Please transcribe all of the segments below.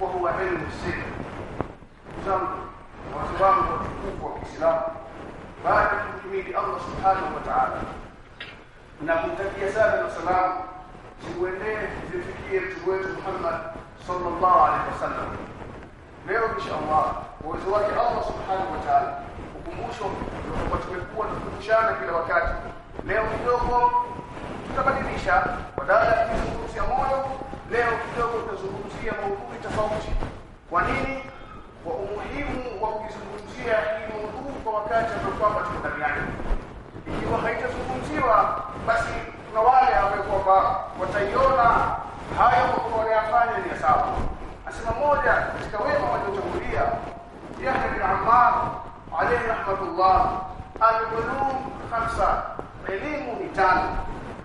wahuwa ilmu sir ndugu zangu na watu wangu watukufu wa Kiislamu. Baada ya kumhimidi Allah subhanahu wa ta'ala. Na kumtakia sana na salamu. Ziuendee zifikie mtu wetu Muhammad sallallahu alaihi leo inshallah uwezo wake Allah subhanahu wa ta'ala. Ukumbusho kwa tumekuwa tukumbushana kila wakati. Leo kidogo tutabadilisha. Badala ya kuzungumzia moyo leo kidogo tutazungumza tutazungumzia maudhui tofauti kwa nini kwa umuhimu wa kuzungumzia hii maudhui kwa wakati ambao kwamba tuko. Ikiwa haitazungumziwa, basi kuna wale ambao kwamba wataiona hayo kwa wanayafanya ni sawa. Asema moja katika wema waliotangulia Yahya bin Ammar alayhi rahmatullah, al-ulum khamsa, elimu ni tano.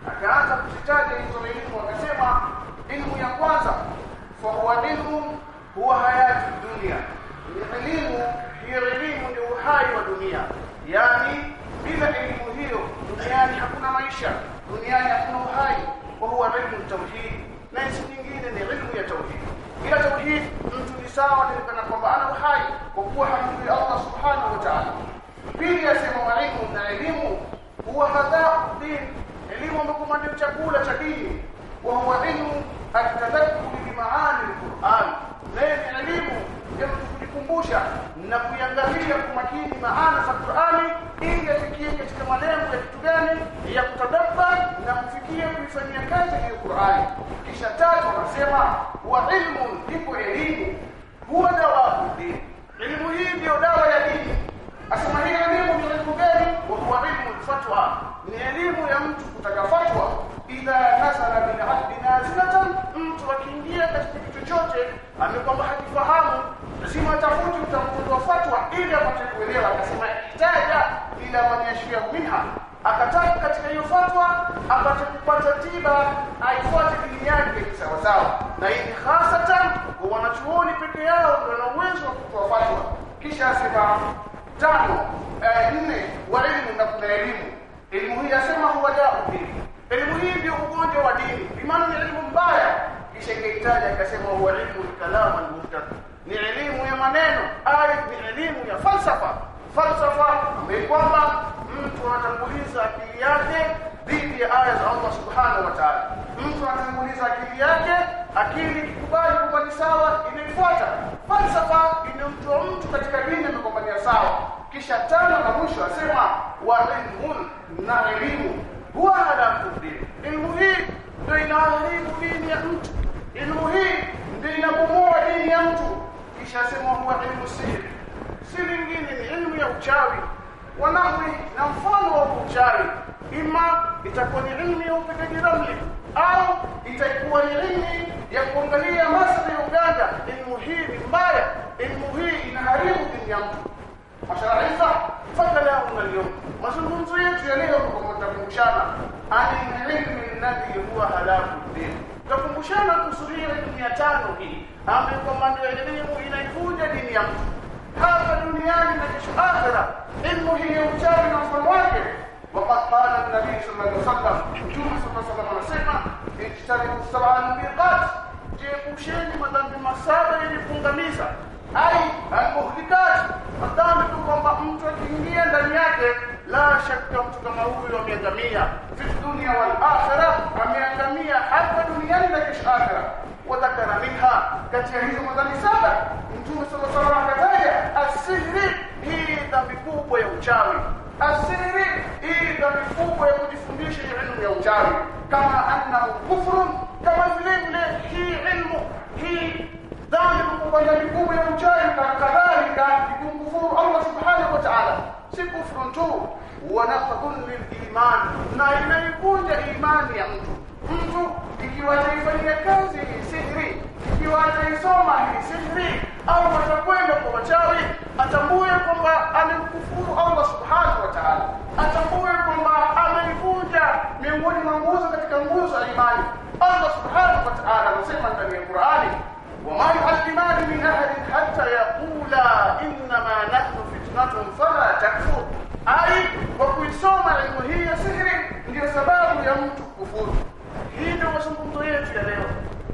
Akaanza kuzitaja hizo elimu, akasema elimu ya kwanza فهو منهم هو حياة الدنيا. الإعليم هي رليم لوحاي ودنيا. يعني بلا علم هي دنياني حكونا معيشة دنياني حكونا وحاي. وهو علم التوحيد. ناس نجيد أن يا توحيد. إلى توحيد أنت نساء ونبنى قبعنا وحاي. وقوة حمد الله سبحانه وتعالى. بلا سيما معيم من علم هو هذا الدين. علم مكومة الشكولة شديد وهو علم التذكر maani al-Qur'an na elimu. Ya kujikumbusha na kuiangalia kwa makini maana za Qur'ani ili afikie katika malengo ya kitu gani? Ya kutadabbar na kufikia kuifanyia kazi hiyo Qur'ani kisha tatu anasema wa ilmu ndipo elimu. Huwa dawa dini. Elimu hii ndio dawa ya dini. Asema hii elimu ni elimu gani? Wa ilmu fatwa. Ni elimu ya mtu kutaka fatwa idha nasala min abdi nazilatan mtu akiingia katika kitu chochote amekwamba hakifahamu lazima atafute utamkuta fatwa ili apate kuelewa. Akasema ihtaja ila man minha. Akataka katika hiyo fatwa apate kupata tiba aifuate dini yake sawa sawa. Na hii hasatan kwa wanachuoni peke yao ndio wana uwezo wa kutoa fatwa. Kisha asema tano eh, nne wa elimu na kuna elimu. Elimu hii asema huwa jao elimu hii ndio ugonjwa wa dini. Imani ni elimu mbaya. Kisha ikahitaji akasema huwa ilmu kalam al-muftad ni elimu ya maneno. Ai ni elimu ya falsafa. Falsafa ni kwamba mtu anatanguliza akili yake dhidi ya aya za Allah subhanahu wa ta'ala. Mtu anatanguliza akili yake akili ikubali kwamba sawa inaifuata. Falsafa inamtoa mtu katika dini amekombania sawa. Kisha tano na mwisho asema wa ilmun na elimu huwa halafu Ilmu hii ndio inaharibu dini ya mtu. Ilmu hii ndio inabomoa dini ya mtu. Kisha sema huwa ilmu siri, si lingine ni ilmu ya uchawi. Wanahwi na mfano wa uchawi ima itakuwa ni ilmu ya upigaji ramli au itakuwa ni ilmu ya kuangalia masri ya uganda. Ilmu hii ni mbaya. Ilmu hii inaharibu dini ya mtu masharaifa fadala unaliona mazungumzo yetu ya leo kwa tutakumbushana ani ilmu alladhi huwa halaku din tutakumbushana kuhusu hiyo elimu ya tano hii ambayo kwamba ndio elimu inaivunja dini ya mtu hapa duniani na kesho akhira ilmu hii ya uchawi na mfano wake وقد قال النبي صلى الله عليه وسلم مtume صلى الله عليه وسلم anasema ijtanibu sab'a al-miqat jiepusheni madhambi masaba لا شك كما هو يدمية في الدنيا والآخرة كما يدمية حتى دنيا لكش آخرة؟ وذكر منها كتيريز مدني سابع نتوم صلى الله عليه وسلم السر هي دمي كوبو يا أجاوي السر هي دمي كوبو يا مجفنديش كما أنه كفر كما ذلك هي علم. هي دمي كوبو يا أجاوي كذلك يكون كفور الله سبحانه وتعالى. Si kufrun tu wa naqdun lil iman na inaivunja imani ya mtu mtu ikiwa ataifanyia kazi hii sihri ikiwa ataisoma hii sihri au atakwenda kwa wachawi atambue kwamba amemkufuru Allah subhanahu wa ta'ala atambue kwamba ameivunja miongoni mwa nguzo katika nguzo ya imani Allah subhanahu wa ta'ala anasema ndani ya Qur'ani وما يعلمان من أحد حتى يقولا إنما نحن tunachomfanya takfuru ai kwa kuisoma elimu hii ya sihiri ndio sababu ya mtu kufuru. Hii ndio mazungumzo yetu ya leo.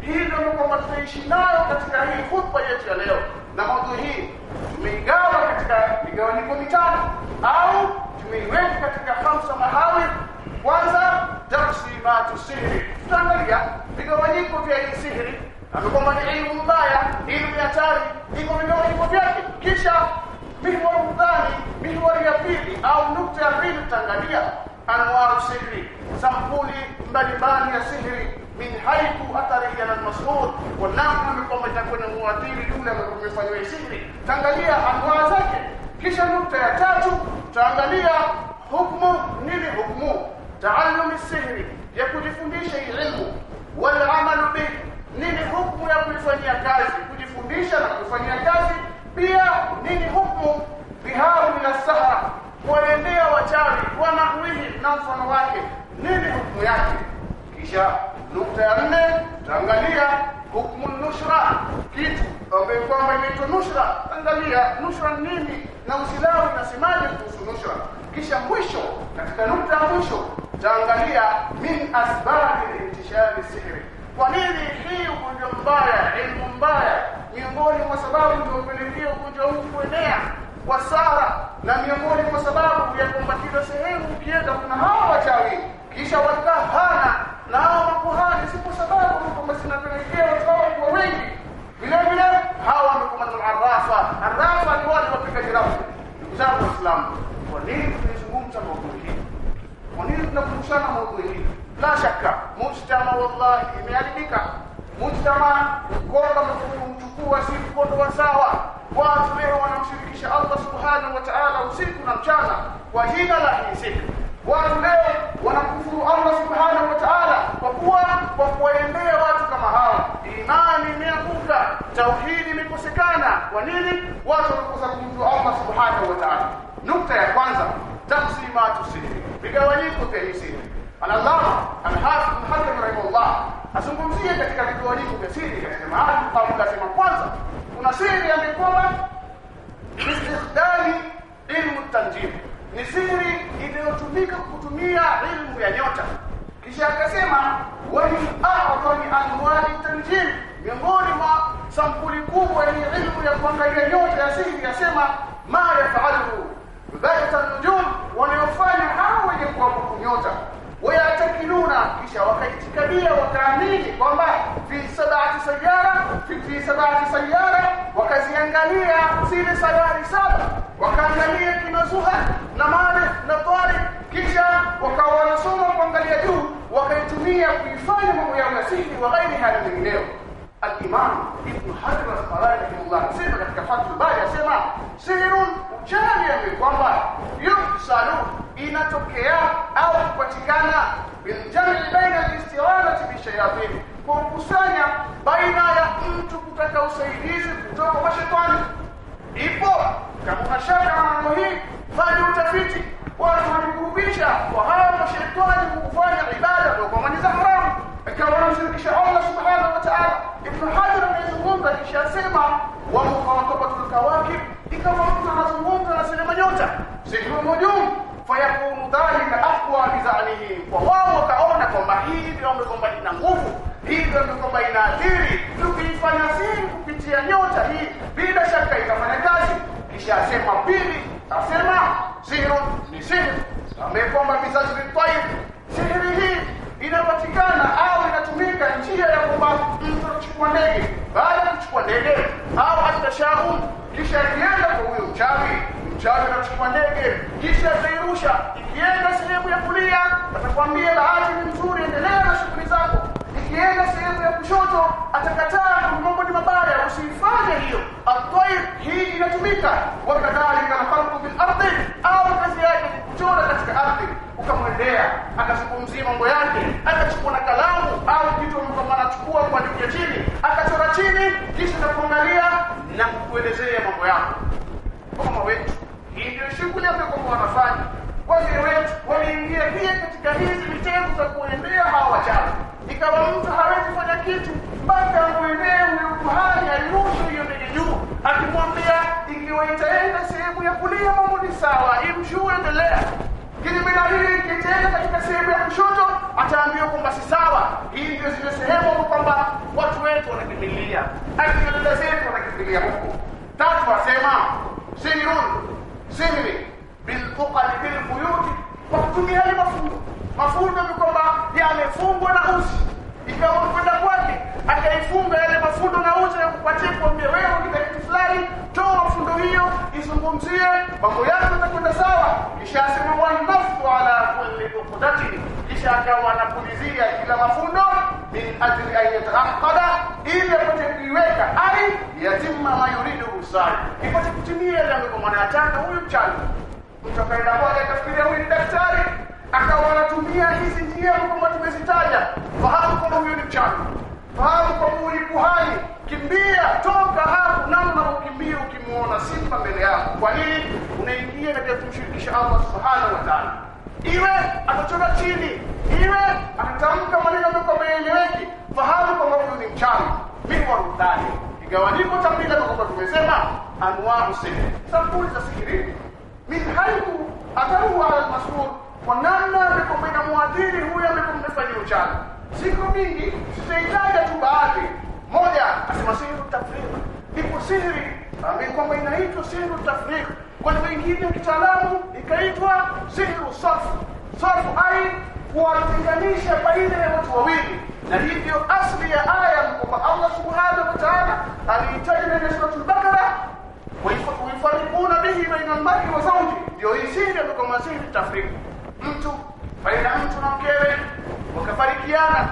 Hii ndio kwamba tutaishi nayo katika hii khutba yetu ya leo. Na maudhui hii tumeigawa katika migawanyiko mitano au tumeiweka katika hamsa mahawi. Kwanza taksimatu sihri. Tutaangalia vigawanyiko vya hii sihri na kwamba ni elimu mbaya elimu ya hatari iko vigawanyiko vyake. Kisha mihwar udhani mihwari ya pili au nukta ya pili tutaangalia anwaru sihri sampuli mbalimbali ya sihri min haithu atharihi ala almas'ul wa namna kwamba itakuwa na muathiri yule amefanywa sihri taangalia anwaa zake. Kisha nukta ya tatu tutaangalia hukmu. Nini hukmu? Taalum sihri ya kujifundisha ilmu. Wal amalu bi nini hukumu ya kuifanyia kazi? Kujifundisha na kufanyia kazi pia nini hukumu biharu min as-sahra kuwaendea wachawi wanahwihi na mfano wake. Nini hukumu yake. Kisha nukta ya nne tutaangalia hukumu nushra. Kitu ambayo kwamba inaitwa nushra. Angalia nushra nini na uislamu unasemaje kuhusu nushra. Kisha mwisho katika nukta ya mwisho tutaangalia min asbabi intishari sihri. Kwa nini hii ugonjwa mbaya elimu mbaya miongoni mwa sababu zilizopelekea ugonjwa huu kuenea kwa sara na miongoni mwa sababu ya kwamba kila sehemu ukienda kuna hawa wachawi. Kisha wakahana na hawa makuhani si kwa sababu kwamba zinapelekea watu kuwa wengi. Vile vile hawa wamekuwa arafa. Arafa ni wale wapigaji jirafu ndugu zangu waislamu kwa nini tunazungumza maudhui hii? Kwa nini tunakumbushana maudhui hii? La shaka mujtama wallahi imeharibika. Mujtama mkondo mchukua si mkondo wa sawa watu leo wanamshirikisha Allah subhanahu wa ta'ala usiku na mchana kwa jina la hii watu leo wanakufuru Allah subhanahu wa ta'ala kwa kuwa kwa kuwaendea watu kama hawa. Imani imeanguka tauhidi imekosekana. Kwa nini? Watu wanakosa kumjua Allah subhanahu wa ta'ala. Nukta ya kwanza taqsimatu sihri. Vigawanyiko vya hii sihri Allah Muhammad rahimahullah azungumzie katika vigawanyiko vya siri katika mahali kwanza kuna siri ya mikoba istikhdami ilmu tanjim. Ni siri inayotumika kutumia ilmu ya nyota. Kisha akasema wa min a'zami anwa'i tanjim. Miongoni mwa sampuli kubwa ya ilmu ya kuangalia nyota ya siri yasema ma yafalu dhaita nujum. Wanayofanya hao wenye kuabudu nyota. Wayatakiluna kisha wakaitikadia wakaamini kwamba sabati sayara fi, sabati sayara wakaziangalia zile sayari saba wakaangalia kina Zuhal na mali na Tariq kisha wakawa wanasoma kuangalia juu wakaitumia kuifanya mambo ya masihi wa ghairi hali nyingineyo al-Imam Ibn Hajar al-Asqalani rahimahullah sema katika Fathul Bari asema sirrun ujali ni kwamba yusalu inatokea au kupatikana biljami baina al-isti'anati bi shayatin kukusanya baina ya mtu kutaka usaidizi kutoka kwa shetani. Ipo kama una shaka mambo hii fanya utafiti. Watu walikurubisha kwa hawa mashaitani kufanya ibada kwa za haramu. Ikawa wanamshirikisha Allah subhanahu wa ta'ala. Ibn Hajar amezungumza kisha sema wa mukhatabatul kawakib ikawa mtu anazungumza na sinema nyota. Sehemu nujum fayakunu dhalika aqwa bizanihi. Kwa wao wakaona kwamba hii ndio kwamba ina nguvu hii ndio kwamba inaathiri tukifanya siri kupitia nyota hii bila shaka itafanya kazi. Kisha asema pili asema sihiru ni sihiru amekwamba bizazi bitayib sihiri hii inapatikana au inatumika njia ya kwamba mtu anachukua ndege. Baada ya kuchukua ndege au atashaum kisha akienda kwa huyo mchawi mchawi anachukua ndege kisha atairusha. Ikienda sehemu ya kulia atakwambia bahati ni nzuri endelea na shughuli zako. Ikienda sehemu ya kushoto atakataa mambo ni mabaya usifanye hiyo. Atwair hii inatumika. Wakadhalika alkhalqu bil ardi au kazi yake kuchora katika ardhi. Ukamwendea akazungumzia mambo yake akachukua na kalamu au kitu ambacho anachukua kuandikia chini akachora chini kisha atakuangalia na kukuelezea mambo yako. Kama wetu ndio shughuli ambayo kwa wanafanya wazee wetu waliingia pia katika hizi vitengo za kuendea hawa wachawi. Ikawa mtu hawezi kufanya kitu mpaka amwendee huyo kuhani airushe hiyo ndege juu akimwambia ikiwa itaenda sehemu ya kulia mambo ni sawa imjue endelea. Kinyume na hii kitenda katika sehemu ya kushoto ataambiwa kwamba si sawa. Hii ndio zile sehemu kwamba watu wetu wanakimbilia. Akilele zetu wanakimbilia huko. Tatu asema sirun sihri bilqali bilbuyuti kwa kutumia yale mafundo mafundo ni kwamba yamefungwa na uzi. Ikawa kwenda kwake akaifunga yale mafundo na uzi na kupatia kuambia wewe ukita kitu fulani toa mafundo hiyo izungumzie mambo yako yatakwenda sawa. Kisha asema wanaftu ala kulli qudati kisha akawa anapulizia kila mafundo min ajli an yataaqada ili apate kuiweka ai yatimma ma yuridu usai, ipate kutimia ile kwa maana ataka huyu mchana mtu akaenda kwake akafikiria huyu ni daktari akawa anatumia hizi njia kama tumezitaja. Fahamu kwamba huyu ni mchana fahamu kwamba huyu ni kuhani. Kimbia toka hapo namna ukimbia ukimuona simba mbele yako. Kwa nini? Unaingia katika kumshirikisha Allah subhanahu wa ta'ala iwe atachora chini. Iwe atatamka maneno ambayo yameeleweki fahamu kwamba huyu ni mchana. Mimi warudani igawanyiko tambila kwamba tumesema anwaru sisi sampuli za sihiri min haithu atharuhu ala almas'ul, kwa namna kwamba huyu huyo amefanya uchawi siku mingi sitaitaja tu baadhi. Moja asema sihiru tafriq. Ipo sihiri ambayo kwamba inaitwa sihiru tafriq upande wengine kitaalamu ikaitwa sihru sarfu. Sarfu ai kuwatenganisha baina ya watu wawili na hivyo asli ya aya kwamba Allah subhanahu wa ta'ala alihitaji neno suratul bakara waifarikuna bihi baina al-mar'i wa zawji. Ndio isije tukamwazini tafriq mtu baina mtu na mkewe wakafarikiana.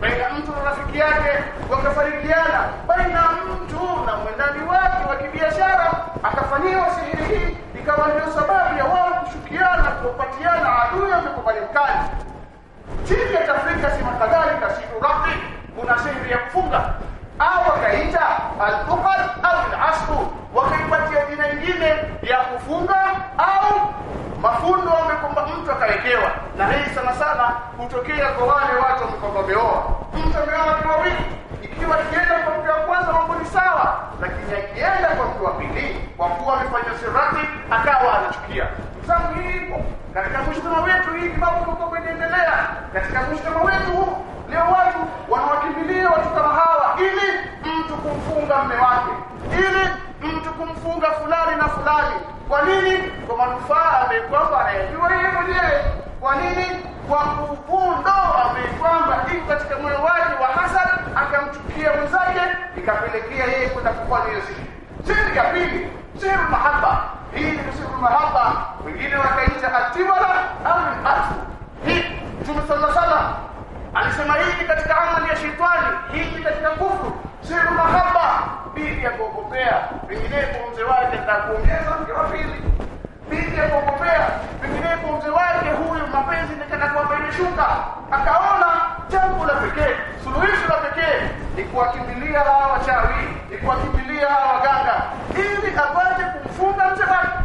Baina mtu na rafiki yake wakafarikiana. Baina mtu na mwendani wake wa kibiashara akafanyiwa sihiri hii ikawa ndio sababu ya wao kushukiana kupatiana adui amekubali chini ya tafrika sima kadhalika si rafi kuna sehemu ya kufunga. Au wakaita al-uqad au al-asru wakaipatia jina nyingine ya kufunga au mafundo amekomba mtu akawekewa. Na hii sana sana hutokea kwa wale watu wamekomba meoa mtu ameoa kwa wiki ikiwa kienda kwa mtu wa kwanza mambo ni sawa lakini akienda kwa mtu wa pili kwa kuwa amefanya sirati akawa anachukia. Sababu hii ipo. Katika mshtama wetu hii mambo kwa inaendelea katika mshtama wetu huu leo watu wanawakimbilia watu kama hawa ili mtu kumfunga mme wake ili mtu kumfunga fulani na fulani. Kwa nini? Kwa manufaa amekwamba kwamba anayejua yeye mwenyewe. Kwa nini kwa ambaye kwamba iko katika moyo wake wa hasad akamchukia mwenzake ikapelekea yeye kwenda kufanya hiyo siri siri ya pili siri mahaba. Hii ni siri mahaba. Wengine wakaita atibala au atu hii Mtume sala alaihi alisema hii katika amali ya shetani hii katika kufuru siri mahaba. Pili ya kuogopea penginepo mzee wake atakuongeza mke wa pili bidi ya kuogopea mzee wake huyu mapenzi nikana kwamba imeshuka. Akaona jambo la pekee suluhisho la pekee ni kuwakimbilia hawa wachawi ni kuwakimbilia hawa waganga ili apate kumfunga mzee wake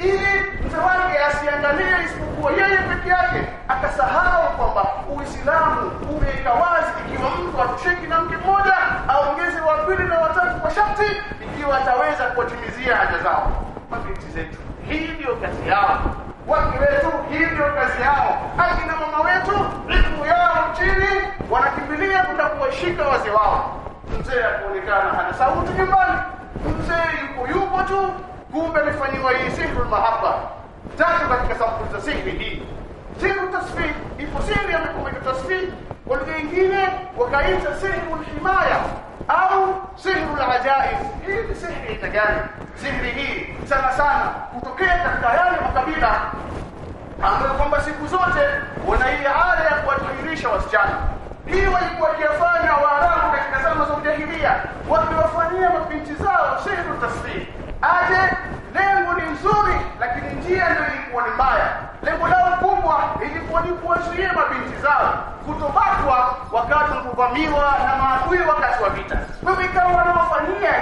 ili mzee wake asiangalie isipokuwa yeye peke yake. Akasahau kwamba uislamu umeweka wazi ikiwa mtu atosheki na mke mmoja aongeze wa pili na watatu kwa sharti ikiwa ataweza kuwatimizia haja zao. Mabinti zetu ndio kazi yao. Wake wetu ndio kazi yao. Akina mama wetu ilmu yao chini wanakimbilia kwenda kuwashika wazee wao. Mzee akuonekana hana sauti nyumbani. Mzee yuko yupo tu. Kumbe amefanyiwa hii sihru mahaba tatu katika sampuli za sihri hii. Sihru tasfi ipo sihri kwa lugha nyingine wakaita sihru himaya au sihru ajaib. Hii ni sihri aina gani? Sihri hii sana sana kutokea katika yale makabila ambayo kwamba siku zote wana hii hali ya kuwatahirisha wasichana. Hii walikuwa kiafanya waarabu katika zama za ujahilia wakiwafanyia mabinti zao sihru tasfih aje lengo ni nzuri lakini njia ndio ilikuwa ni mbaya. Lengo lao kubwa ilikuwa ni kuwazuia mabinti zao kutobakwa wakati kuvamiwa na maadui wakati wa vita. Mimi kama wanaofanyia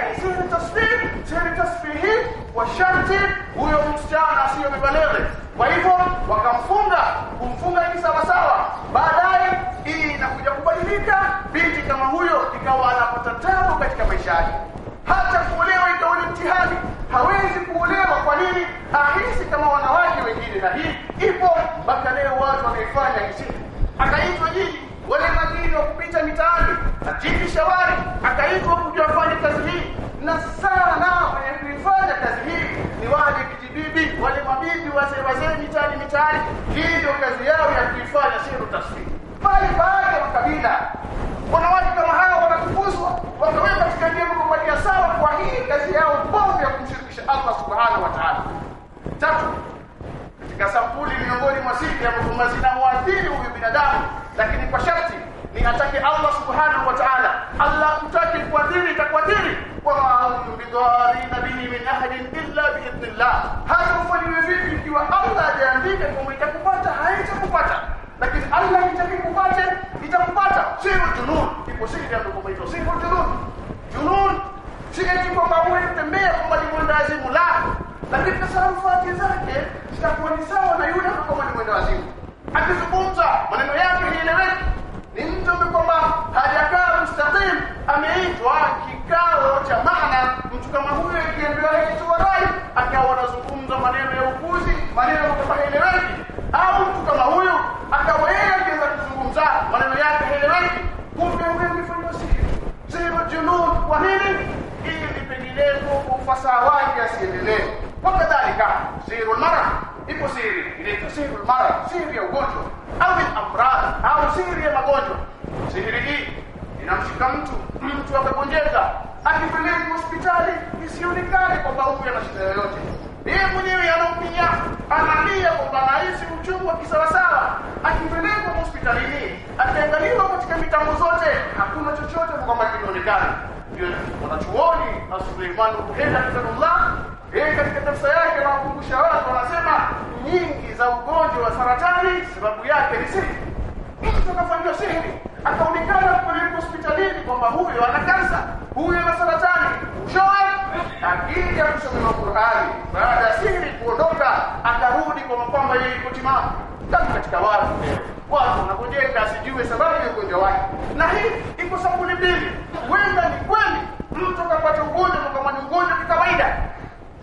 ni tasfih siri wa kwa sharti huyo msichana mbalele kwa hivyo wakamfunga kumfunga kisawasawa baadaye hii inakuja kubadilika. Binti kama huyo ikawa anapata tabu katika maisha yake. Hata kuolewa ikawa ni mtihani. Hawezi kuolewa kwa nini ahisi kama wanawake wengine na hii. Ipo mpaka leo watu wanaifanya hisini akaitwa jiji wale majini wa kupita mitaani ajiji shawari akaitwa kuja fanya kazi hii. Na sana wenye kuifanya kazi hii ni wale kijibibi wale mabibi wazee wazee mitaani mitaani. Hii ndio kazi yao ya kuifanya sio tafsiri bali baadhi ya makabila wanawake kama hawa wanatukuzwa wakaweka katika jambo kwa sawa kwa hii kazi yao bovu ya kumshirikisha Allah subhanahu wa ta'ala. Tatu katika sampuli miongoni mwa sifa ambazo zinamwathiri huyu binadamu lakini kwa sharti ni atake Allah subhanahu wa ta'ala Allah mtaki kuathiri kwa maana bidharina bihi min ahadin illa biidhnillah. Hata ufanywe vipi ikiwa Allah hajaandika kwamba itakupata haitakupata. Lakini Allah itakupata itakupata. Sio junun ipo siri ndugu mwito sio junun. Junun si eti kwamba uwe kwa kwamba ni mwendawazimu la. Lakini tasarufati zake zitakuwa ni sawa na yule kama ni mwendawazimu akizungumza maneno yake hieleweki ni mtu kwamba hajakaa mustaqim ameitwa kikao cha maana. Mtu kama huyo ikiambiwa hicho rai akawa anazungumza maneno ya ukuzi maneno kwamba hieleweki au mtu kama huyo akawa yeye akiweza kuzungumza maneno yake hieleweki kumbe huyo amefanywa sihiri zero junun kwa nini? Ili penginepo kwa ufasaha wake asiendelee. Wakadhalika zero mara ipo siri siri mara siri ya ugonjwa au amradi au siri ya magonjwa. Siri hii inamshika mtu mtu akagonjeka akipelekwa hospitali isionekane kwamba huyu ana shida yoyote. Yeye mwenyewe anaumia analia kwamba anahisi uchungu wa kisawasawa. Akipelekwa hospitalini akiangaliwa katika mitambo zote hakuna chochote kwamba kinaonekana. Ndio wanachuoni Suleiman Buhenda Allah yeye katika tafsiri yake anawakumbusha watu wanasema nyingi za ugonjwa wa saratani sababu yake ni sihiri mtu akafanyiwa sihiri akaonekana kupelekwa hospitalini kwamba huyo ana kansa huyo ana saratani. Ushoe akija kusomewa Qur'ani baada ya sihiri kuondoka akarudi kwa kwamba yeye yuko timamu kama katika watu. Watu wanagojeka asijue sababu ya ugonjwa wake. Na hii iko sampuli mbili. Wenda ni kweli mtu akapata ugonjwa kama ni ugonjwa wa kawaida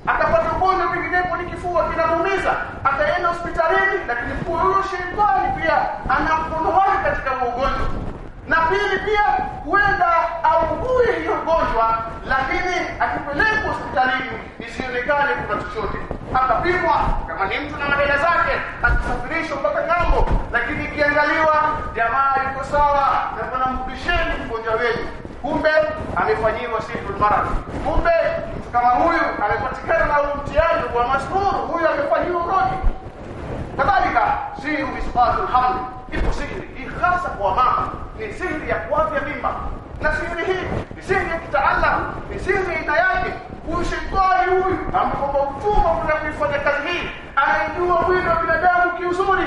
akapata ugonjwa vinginevyo ni kifua kinamuumiza akaenda hospitalini lakini huyo shetani pia ana mkono wake katika ugonjwa. Na pili pia huenda augue hiyo ugonjwa lakini akipeleka hospitalini isionekane kuna chochote. Akapimwa kama ni mtu na madela zake akisafirishwa mpaka ng'ambo. Lakini ikiangaliwa jamaa yuko sawa na kuna mrudisheni mgonjwa wenu. Kumbe amefanyiwa marad kumbe kama huyu amepatikana na mtihani wa mashkuru huyu amefanyiwa urodi kadhalika sihru isbatul hamd ipo sihri hii hasa kwa mama ni sihri ya kuafya mimba. Na sihri hii ni sihri ya kitaalam ni sihri aina yake. Huyu huyu ambapo utuma kwenda kuifanya kazi hii anaijua mwili wa binadamu kiuzuri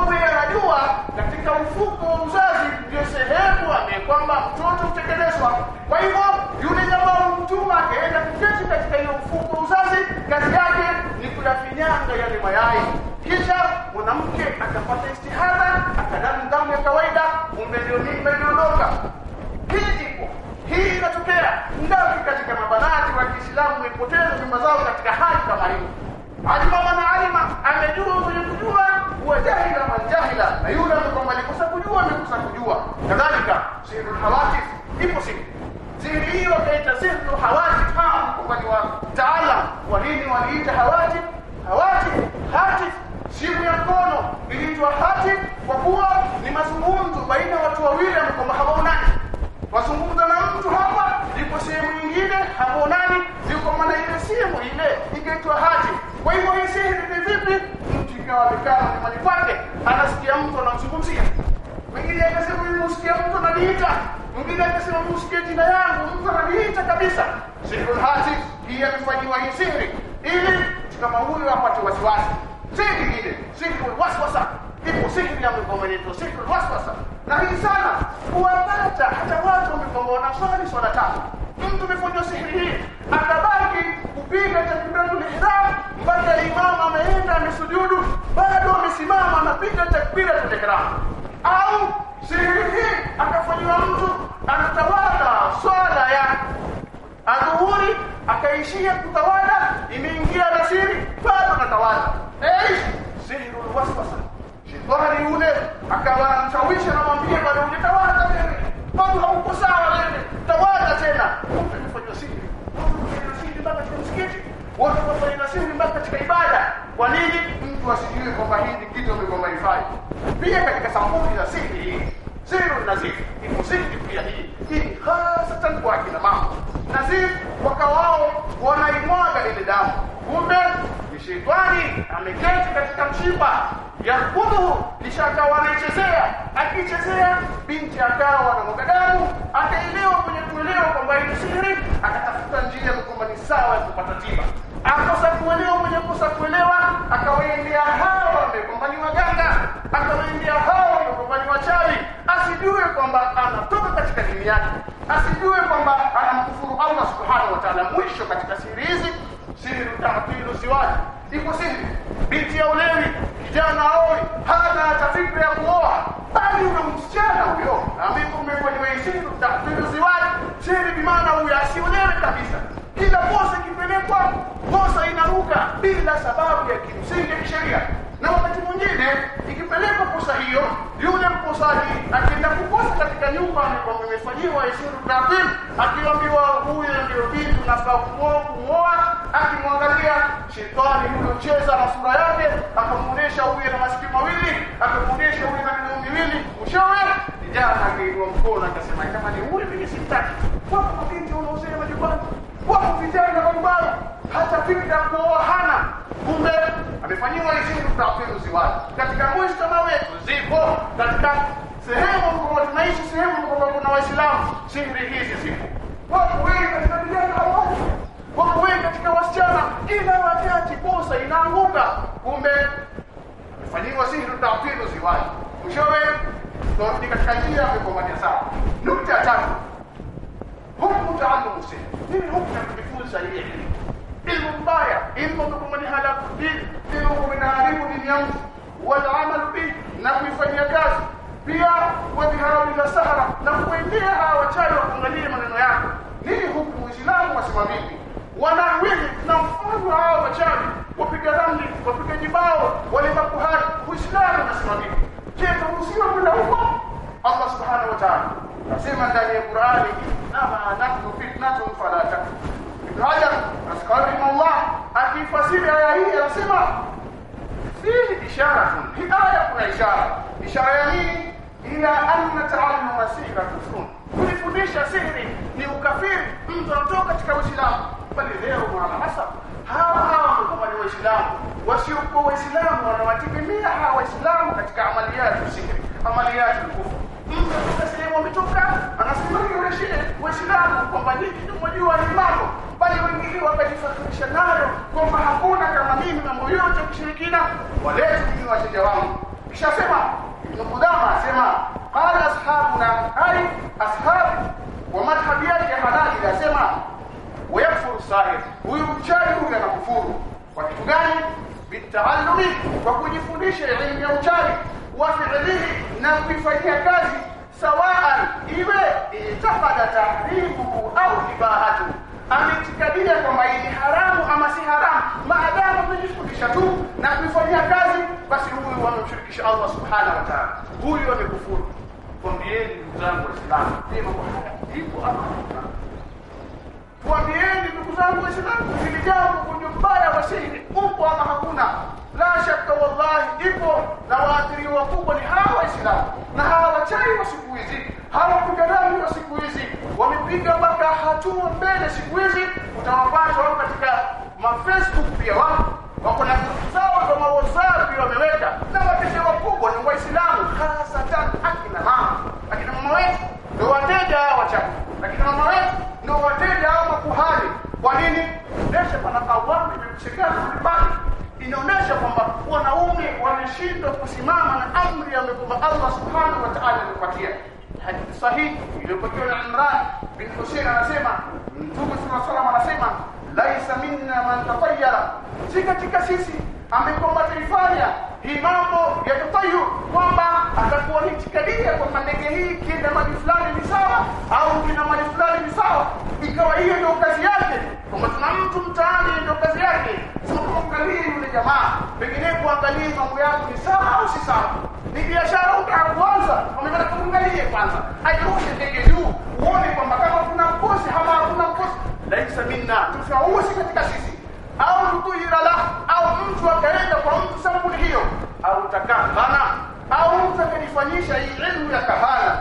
hivyo anajua katika mfuko wa uzazi ndio sehemu ambaye kwamba mtoto hutekelezwa kwa hivyo yule jamaa mtuma akaenda kuketi katika hiyo mfuko wa uzazi kazi yake ni kuyafinyanga yale mayai. Kisha mwanamke akapata istihara akadamu damu ya kawaida kumbe ndio mimba hii ipo. Hii inatokea ngapi katika mabanati wa Kiislamu wamepoteza nyumba zao katika hali kama hiyo alima man alima amejua mwenye kujua wa jahila man jahila. Na yule ambaye alikosa kujua amekosa kujua. Kadhalika sirrul hawatif ipo siri siri hiyo kaita sirrul hawatif hapo kwa ni wa taala. kwa nini waliita hawatif hawatif hatif simu ya mkono. Iliitwa hatif kwa kuwa ni mazungumzo baina ya watu wawili ambao hawaonani. Wazungumza na mtu hapa ipo sehemu nyingine hapo nani ziko maana ile simu ile ikaitwa haji kwa hivyo hii sihiri ni vipi? Mtu ikawa amekaa nyumbani kwake anasikia mtu anamzungumzia. Mwingine akasema mimi usikia mtu ananiita. Mwingine akasema mimi usikia jina yangu mtu ananiita kabisa. Sihirul hati hii amefanyiwa hii sihiri ili kama huyu apate wasiwasi. Sihiri ile sihirul waswasa. Ipo sihiri ambayo inaitwa sihirul waswasa. Na hii sana kuwapata hata watu wamepanga wanaswali swala tatu. Mtu amefanywa sihiri hii akabaki kupiga takbiratul ihram mpaka imam ameenda amesujudu bado amesimama anapiga takbiratul ihram au sihiri hii akafanyiwa mtu anatawala swala ya adhuhuri akaishia kutawala imeingia nasiri bado anatawala. Eh sihirul waswasa. Shetani yule akawa mshawishi anamwambia bado hujatawala tena. Bado hauko sawa tena. Tawala tena kumbe umefanywa sihiri umefanywa sihiri mpaka katika msikiti watu wafanya sihiri mpaka katika ibada kwa nini mtu asijue kwamba hii ni kitu ambacho haifai pia katika sampuli za sihiri sihiri nazif ipo sihiri pia hii hii hasatan kwa akina mama nazif wakawao wanaimwaga ile damu kumbe ni shetani ameketi katika mshipa yakudhu kisha lishaka anaichezea akichezea binti akawa na mwaga damu akaelewa kwenye kuelewa kwamba hii sihiri akatafuta njia kwamba ni sawa ya kupata tiba. Akosa kuelewa mwenye kosa kuelewa akawaendea hawa kwamba ni waganga. Akawaendea hawa kwamba ni wachawi. Asijue kwamba anatoka katika dini yake. Asijue kwamba anamkufuru Allah subhanahu wa ta'ala. Mwisho katika siri hizi siri taatilu ziwaji iko siri binti ya ulewi kijana aoi hana hata fikra ya kuoa. Bali una msichana huyo. Ambaye umefanywa siri taatilu ziwaji siri bimaana huyo asiolewe kabisa. Kila posa ikipelekwa posa inaruka bila sababu ya kimsingi kisheria na wakati mwingine ikipelekwa kosa hiyo yule mkosaji akienda kukosa katika nyumba ambayo imefanyiwa ishuru tatil akiambiwa huyo ndio bibi unafaa kumwoa akimwangalia shetani huyo cheza na sura yake akamuonesha huyo na masiki mawili akamuonesha huyo na miguu miwili. Mshawe kijana akainua mkono akasema kama ni huyu mimi simtaki. Wapo unaosema majibu majumbani wapo vijana barabara hata fikra kuoa hana. Kumbe amefanyiwa heshima tatil ziwazi katika mwezi kama wetu zipo katika sehemu ambapo tunaishi sehemu ambapo kuna waislamu. Sihiri hizi zipo. Wapo wengi katika vijana hawapo wapo wengi katika wasichana. Kila wakati posa inaanguka. Kumbe amefanyiwa sihiri tatil ziwazi mwishowe tunarudi katika njia amekomania sawa nukta ya tatu. Hukumu taalumu sehemu nini hukumu ya kujifunza hii. elimu ilmu mbaya ilmu tukumani ni halafu dini ilmu inaharibu dini yangu walamalu bihi na kuifanyia kazi. Pia wadhiharawila sahara na kuendea hawa wachawi wakuangalie maneno yako nini huku uislamu wasema wanawili na mfano hawa wachawi wapiga ramli wapiga jibao wale makuhani uislamu unasema je turuhusiwa kwenda huko. Allah subhanahu wa taala. Nasema ndani ya qurani nama akifasiri aya hii anasema fihi isharatun hii aya kuna ishara. Ishara ya nini ila anna taalluma sihra kufrun kulifundisha sihri ni ukafiri mtu anatoka katika uislamu. Bali leo mwana hasa hawa hawa ambao ni waislamu. Wasiokuwa waislamu wanawategemea hawa waislamu katika amaliyati sihri amaliyati kufru mtu anatoka sehemu wametoka anasema nionyeshe waislamu kwamba nyinyi ndio mwajua ni mambo bali wengine wakajisafirisha nayo kwamba hakuna kama mimi mambo yote kushirikina. Walete mimi wateja wangu. Kisha sema ibn Qudama asema qala ashabuna ai ashabu wa madhhabi yake halali asema wayakfuru sahir huyu mchawi huyu anakufuru. Kwa kitu gani? Bitaallumi kwa kujifundisha elimu ya uchawi. Wa fi'lihi na kuifanyia kazi. Sawaan iwe itafada tahrimuhu au ibahatu ametikadia kwamba hii haramu ama si haramu. Maadamu amejifundisha tu na kuifanyia kazi basi huyu amemshirikisha Allah subhanahu wa ta'ala. Huyu amekufuru kwambieni ndugu zangu waislamu mambo haya ipo ama kwambieni ndugu zangu Waislamu, hili jambo kwenye mbaya wa sihiri upo ama hakuna? La shaka wallahi ipo, na waathiriwa wakubwa ni hawa Waislamu. Na hawa wachawi wa siku hizi, hawa kwa wa siku hizi wamepiga mpaka hatua mbele. Siku hizi utawapata wao katika mafacebook pia wao wako na sawa za mawhatsapp wameweka, na wateja wakubwa ni Waislamu, hasatan akina mama, akina mama wetu ndio wateja hawa wachawi, lakini mama wetu ndio wateja hao makuhani. Kwa nini? Inaonyesha pana kawamu imekushikana kulipaki inaonesha kwamba wanaume wameshindwa kusimama na amri ambayo Allah subhanahu wa ta'ala amepatia. Hadithi sahihi iliyopokewa na Imran bin Hussein anasema, Mtume sallallahu alaihi anasema, laisa minna man tatayyara, si katika sisi ambaye kwamba ataifanya hii mambo ya tatayu kwamba atakuwa ni tikadia kwamba ndege hii kienda mali fulani ni sawa au kina mali fulani ni sawa ikawa hiyo ndio kazi yake kwamba tuna mtu mtaani ndio kazi yake. Sema kumwangalie yule jamaa pengine kuangalia mambo yako ni sawa au si sawa ni biashara utaanza wametaka kumwangalie kwanza. Airushe ndege juu uone kwamba kama kuna mkosi ama hakuna mkosi laisa minna tusiwausi katika sisi. Au tukuira la au mtu akaenda kwa mtu sampuli hiyo au takahana au mtu akajifanyisha hii ilmu ya kahana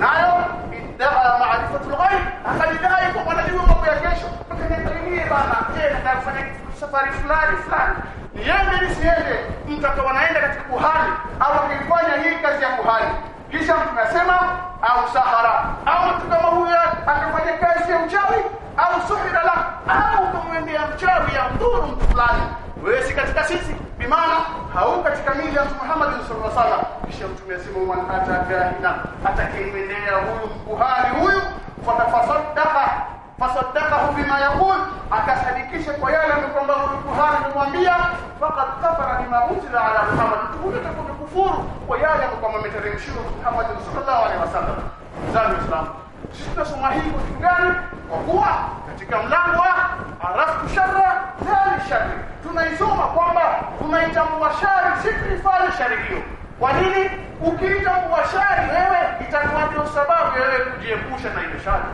nayo iddaa maarifatul ghaib akajidai kwa anajua mambo ya kesho. Akaniangalie bana je nataka kufanya safari fulani fulani. Niende nisiende mtu akawa anaenda katika kuhani au akifanya hii kazi ya kuhani. Kisha mtu anasema au sahara au mtu kama huyo akafanya kazi ya uchawi au suhira la au kumwendea mchawi ya mdhuru mtu fulani. Wewe si katika sisi bimaana hau katika mili ya mtume Muhammad sallallahu alaihi wasallam. Kisha mtume asema man atakahina atakimwendea huyu kuhani huyu fatafasaddaqa fasaddaqahu bima yaqul akasadikisha kwa yale kwamba Qur'an kuhani amemwambia faqad kafara bima unzila ala Muhammad. Huyu atakuwa kufuru kwa yale kwamba ameteremshiwa Muhammad sallallahu alaihi wasallam. Zangu Islam sisi tunasoma hii kwa kitu gani? Kwa kuwa katika mlango wa arastu sharra zali shari tunaisoma kwamba tunaitambua shari si kuifanya shari hiyo. Kwa nini? Ukiitambua shari wewe itakuwa ndio sababu ya wewe kujiepusha na ile shari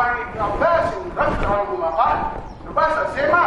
tu. wa Ibn Abbas radhiallahu anhu maqala basi asema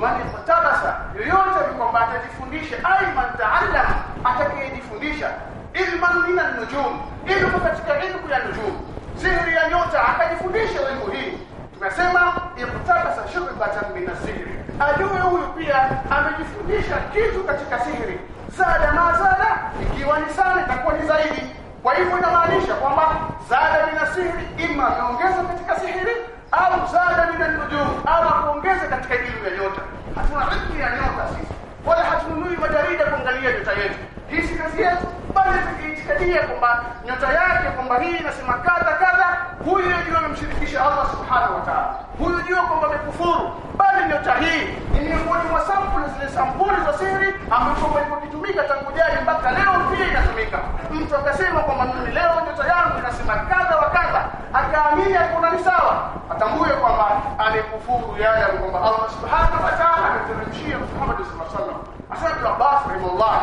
man tabasa, yoyote ni kwamba atajifundisha, ai man taallama, atakayejifundisha. Ilman min an-nujum, ilmu katika ilmu ya nujum, sihri ya nyota, akajifundisha elimu hii. Tunasema ibtabasa shubatan min asihri, ajue huyu pia amejifundisha kitu katika sihri Zada mazada, ikiwa ni sana itakuwa ni zaidi. Kwa hivyo inamaanisha kwamba zada mina sihri ima ameongeza katika sihiri au zada mina an-nujum au akuongeza katika elimu ya nyota. Hatuna ilmu ya nyota sisi. Wala hatununui majarida kuangalia nyota yetu. Hii si kazi yetu bali tukiitikadia kwamba nyota yake kwamba hii inasema kadha kadha huyu ndio amemshirikisha Allah subhanahu wa ta'ala. Huyu ndio kwamba amekufuru. Bali nyota hii ni miongoni mwa sampuli zile sampuli za siri ambazo ikitumika tangu jadi mpaka leo pia inatumika. Mtu akasema kwamba mimi leo nyota yangu inasema kadha wa kadha akaamini kuna sawa. Atambue kwamba amekufuru yale kwamba Allah subhanahu wa ta'ala ameteremshia Muhammad sallallahu alaihi wasallam asema Ibn Abbas rahimahullah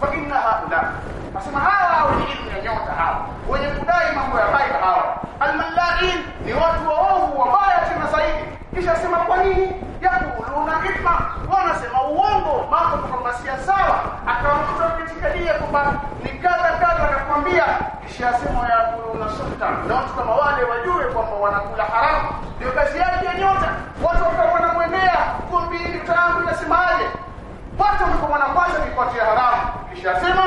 fa inna haula. Asema hawa wenye ilmu ya nyota hawa? Wenye kudai mambo ya ghaib hawa. Almalain ni watu waovu wabaya tena zaidi. Kisha asema kwa nini? Yakuluna ithma wanasema uongo mambo kwamba sawa. Akawakuta kitikadia kwamba ni kadha kadha akakwambia kisha asema yakuluna sultan. Na watu kama wale wajue kwamba wanakula haramu. Ndio kazi yake ya nyota watu wakawa wanamwendea kuambia nyota yangu inasemaje walikuwa wanapata kipato haramu. Kisha asema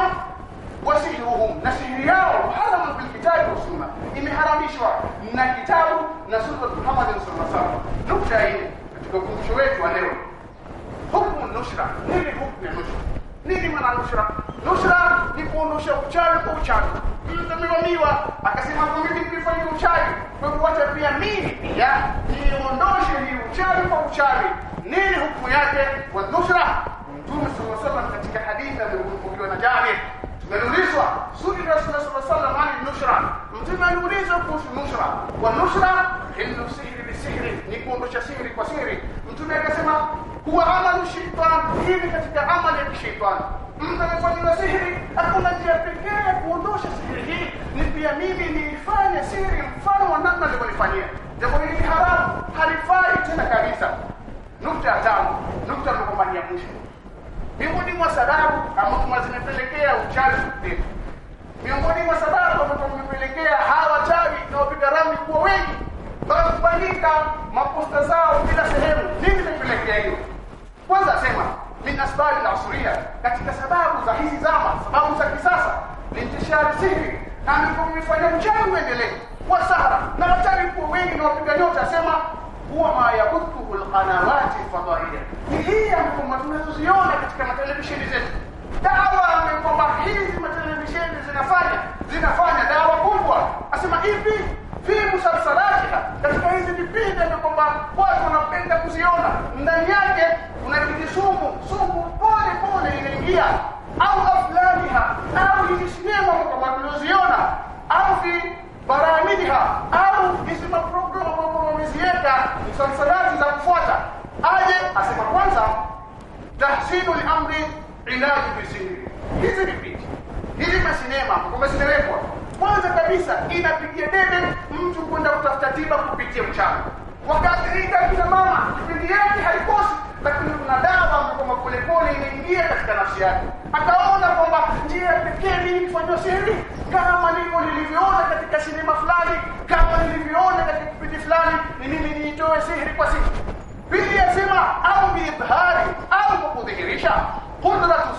wasihiruhum na sihiri yao haramu bil kitabi wa sunna. Imeharamishwa na kitabu na sunna Muhammad sallallahu alaihi wasallam. Nukta hii katika ukumbusho wetu wa leo. Hukumu nushra. Nini hukumu ya nushra? Nini maana nushra? Nushra ni kuondosha uchawi kwa uchawi. Mtu amevamiwa akasema kwa mimi nifanye uchawi kwa kuacha pia mimi pia niondoshe hii uchawi kwa uchawi. Nini hukumu yake? Wa nushra mtume sallallahu alaihi wasallam katika hadithi aliyopokewa na Jabir tumeulizwa suri rasulullah sallallahu alaihi wasallam ani nushra mtume aliulizwa kuhusu nushra wa nushra hindu sihri bisihri ni kuondosha sihri kwa sihri mtume akasema huwa amalu shaitan hii katika amali ya kishaitani mtu amefanyiwa sihri hakuna njia pekee ya kuondosha sihri hii ni pia mimi niifanye sihri mfano wa namna nilivyofanyia jambo hili haramu halifai tena kabisa nukta ya tano nukta ya mwisho miongoni mwa sababu ambazo zimepelekea uchawi kutendeka miongoni mwa sababu ambazo zimepelekea hawa wachawi na wapiga ramli kuwa wengi mpaka kubandika maposta zao kila sehemu. Nini imepelekea hiyo kwanza sema min asbabi al-asriya katika sababu za hizi zama sababu za kisasa lintishari sihri na mifanya uchawi uendelee kwa sahara. Na wachawi kuwa wengi na wapiga nyota asema huwa ma yabuthu alqanawati ni hii ambayo tunazoziona katika matelevisheni zetu. Dawa kwamba hizi matelevisheni zinafanya zinafanya dawa kubwa. Asema hivi fi musalsalatiha katika hizi vipindi ambavyo kwamba watu wanapenda kuziona. Ndani yake kuna kijisumu sumu pole pole inaingia. Au aflamiha au hizi sinema kwamba tunaziona, au fi baramidiha au hizi maprogramu ambazo wameziweka msalsalati za kufuata aje asema kwanza tahsinu al-amri ilaji bisiri hizi vipi hizi masinema kwamba zimewekwa kwanza kabisa inapigia debe mtu kwenda kutafuta tiba kupitia mchana. Wakaathirika kina mama kipindi yake haikosi lakini kuna dawa kwamba polepole inaingia katika nafsi yake. Akaona kwamba njia pekee mimi kufanywa siri kama nilipo nilivyoona katika sinema fulani kama nilivyoona katika kipindi fulani ni mimi niitoe sihiri kwa sihiri pili yasema au biidhari au kwa kudhihirisha. Qudratu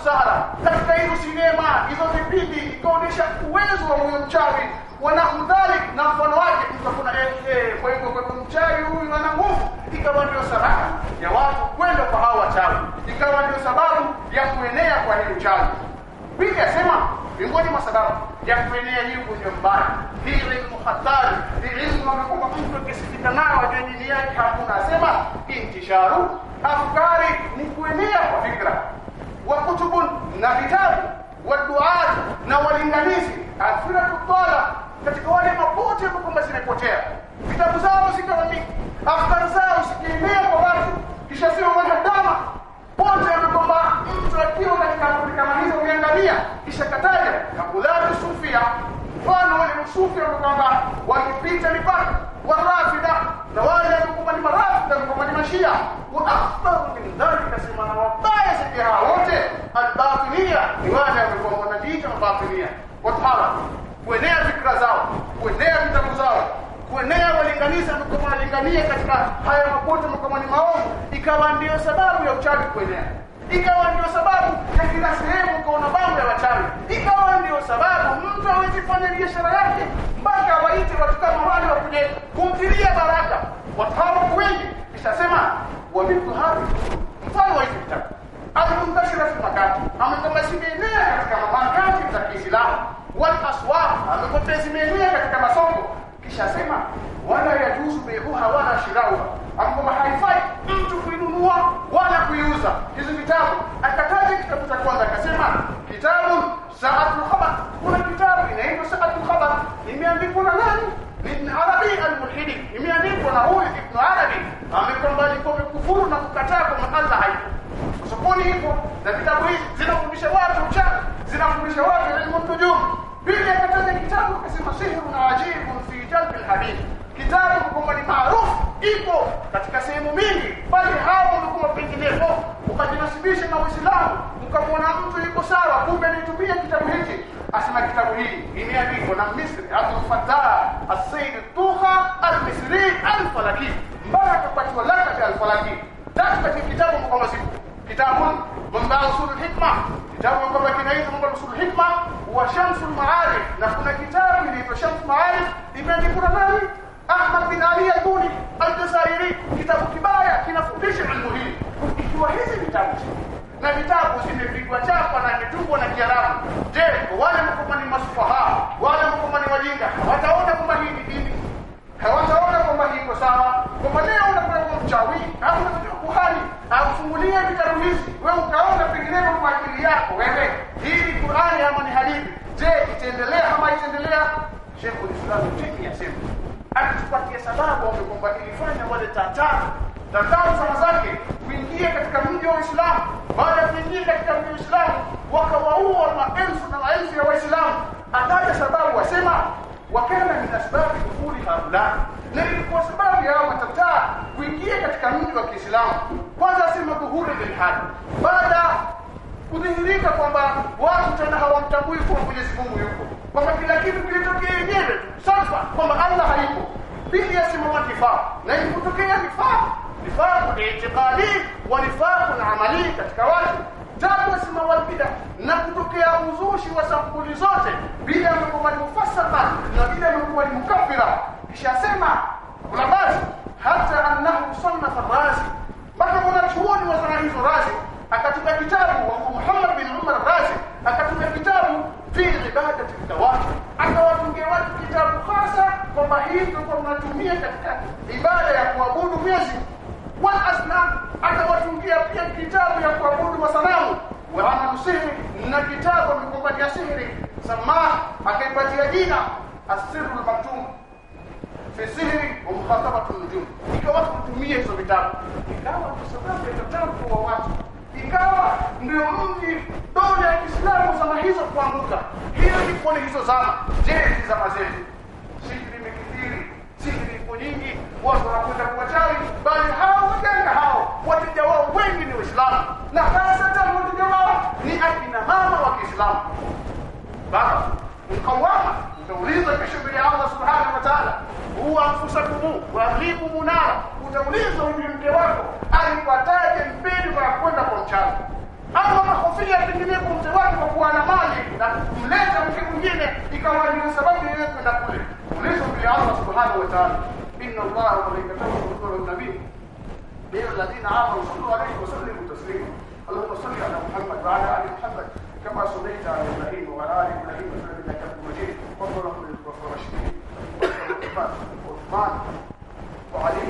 katika hizo sinema hizo vipindi ikaonyesha uwezo wa huyo mchawi wanahu dhalik na mfano wake. Mtakuna eh, eh, kwa hivyo kwa mchawi huyu ana nguvu. Ikawa ndio sababu ya watu kwenda kwa hao wachawi. Ikawa ndio sababu ya kuenea kwa hiyo uchawi pili yasema miongoni mwa sababu ya kuenea hii nyumbani. hii ilmu hatari ni ilmu amekuwa mtu akisifika nayo ajue dini yake hakuna asema. Intisharu afkari ni kuenea kwa fikra. Wa kutubun na vitabu wa duati na walinganizi. Afiratu tala katika wale mapote ambao kwamba zimepotea. Vitabu zao zikawa mingi afkari zao zikienea kwa watu. Kisha sio wanadama ambao kwamba mtu akiwa katika hizo umeangamia kisha kataja kabulatu sufia mfano wale msufi ambao kwamba wakipita mipaka warafida na wale kwamba ni marafida kwamba ni mashia wa akhtar min dhalika sema na wabaya zaidi hao wote albatinia ni wale ambao wanajiita mabatinia. Watu hawa kuenea ambao wanalingania katika haya mapoto ambao ni maovu ikawa ndio sababu ya uchawi kuenea. Ikawa ndio sababu ya kila sehemu ukaona bango ya wachawi. Ikawa ndio sababu mtu hawezi fanya biashara yake mpaka waite watu kama wale wakuje kumtilia baraka. Wataalamu wengi kishasema wamithlu hadhi mfano wa hizi vitabu. Almuntashira fi makati amekwamba zimeenea katika makati za Kiislamu. Wal aswaq amekwamba zimeenea katika masoko kisha sema wala yajuzu bai'uha wala shirauha ambapo haifai mtu kuinunua wala kuiuza. Hizi vitabu akataja kitabu cha kwanza akasema kitabu sa'atul khabar. Kuna kitabu inaitwa sa'atul khabar. Imeandikwa na nani? Ibn arabi al-mulhidi. Imeandikwa na huyu ibn arabi. Amekwamba alikuwa kufuru na kukataa kwa Allah haipo sokoni hivyo na vitabu hivi zinafundisha watu uchawi zinafundisha watu elimu tujumu bila akataja kitabu akasema na ajibun fi jalb alhadith kitabu kwamba ni maarufu ipo katika sehemu mingi bali hao walikuwa penginepo ukajinasibisha na Uislamu ukamwona mtu yuko sawa kumbe nitumie kitabu hiki. Asema kitabu hii imeandikwa na Misri Abdul Fattah As-Sayyid Tuha Al-Misri Al-Falaki. Mpaka laka lakabi Al-Falaki? Dakika kitabu kwa zipo kitabu mambo usul hikma. Kitabu kwamba kinaitwa mambo usul hikma wa shamsul maarif na kuna kitabu kinaitwa shamsul maarif imeandikwa na nani Ahmad bin Ali al-Buni al-Jazairi kitabu kibaya kinafundisha ilmu hii ikiwa hizi vitabu na vitabu zimepigwa chapa na imetungwa na Kiarabu je wale mkoma ni masufaha wale mkoma ni wajinga wataona kwamba hii ni dini hawataona kwamba hii iko sawa kwamba leo unakwenda kwa mchawi au unataka kuhani akufungulie vitabu hizi wewe ukaona penginepo kwa akili yako wewe hii ni Qur'ani ama ni hadithi je itaendelea ama itaendelea Sheikh al-Islam Tiki yasema akitupatia sababu kwamba ilifanya wale tataru tataru sana zake kuingia katika mji wa Uislamu. Baada ya kuingia katika mji wa Uislamu wakawaua maelfu na maelfu ya Waislamu. Ataja sababu wasema wakana min asbabi kufuri haula. Na ilikuwa sababu ya matata kuingia katika mji wa Kiislamu. Kwanza asema dhuhuri lilhad baada kudhihirika kwamba watu tena hawamtambui kwa Mwenyezi Mungu yuko kwamba kila kitu kilitokea yenyewe. Sasa kwamba Allah hayupo. Pili asema wanifaa na ilipotokea nifaa ni itikadi wa nifaqu amali katika watu. Jambo sima walbida na kutokea uzushi wa sampuli zote bila amekuwa ni mufassaka na bila amekuwa ni mukaffira kisha sema kuna basi hata annahu sannafa razi. Mpaka mwanachuoni wa zana hizo razi akatunga kitabu wa Muhammad bin Umar razi akatunga kitabu fi ibadati tawaf akawatungia watu kitabu hasa kwamba hii tulikuwa tunatumia katika ibada ya kuabudu Mwenyezi wal asnam akawatungia pia kitabu ya kuabudu masanamu. Wa na kitabu nikupatia sihri samaa akaipatia jina asirul maktum. Fi sihri wa mukhatabatu nujum. Ikawa kutumia hizo vitabu. Ikawa kwa sababu ya tatabu wa watu ikawa ndio mji dola ya Kiislamu zama hizo kuanguka. Hiyo ilikuwa ni hizo zama. Je za zama zetu sihri imekithiri ipo nyingi watu wanakwenda kuwachawi bali hao waganga hao wateja wao wengi ni Waislamu na hasa wateja wao ni akina mama wa Kiislamu. Baba mkawama utaulizwa kesho mbele ya Allah subhanahu wa ta'ala. Huwa anfusakum wa mlibu munara. Utaulizwa mke wako alipataje mpeni kwa kwenda kwa mchana ama mahofia penginepo mke wako kwa kuwa na mali na kumleta mke mwingine ikawa ndio sababu yeye kwenda kule mbele ya Allah subhanahu wa ta'ala inna Allah wa malaikatahu yusalluna nabii يا الذين امنوا صلوا عليه وسلموا تسليما اللهم صل على محمد وعلى ال محمد كما صليت على إبراهيم وعلى ال إبراهيم انك حميد مجيد الله عليه الراشدين وعثمان وعلي